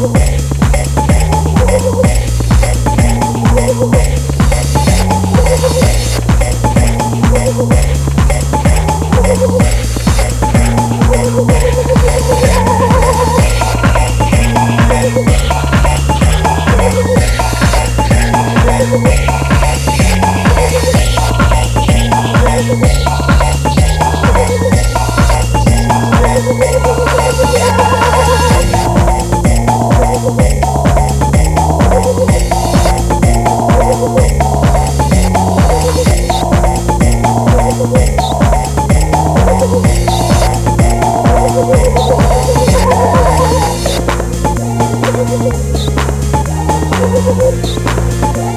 Oh. Records.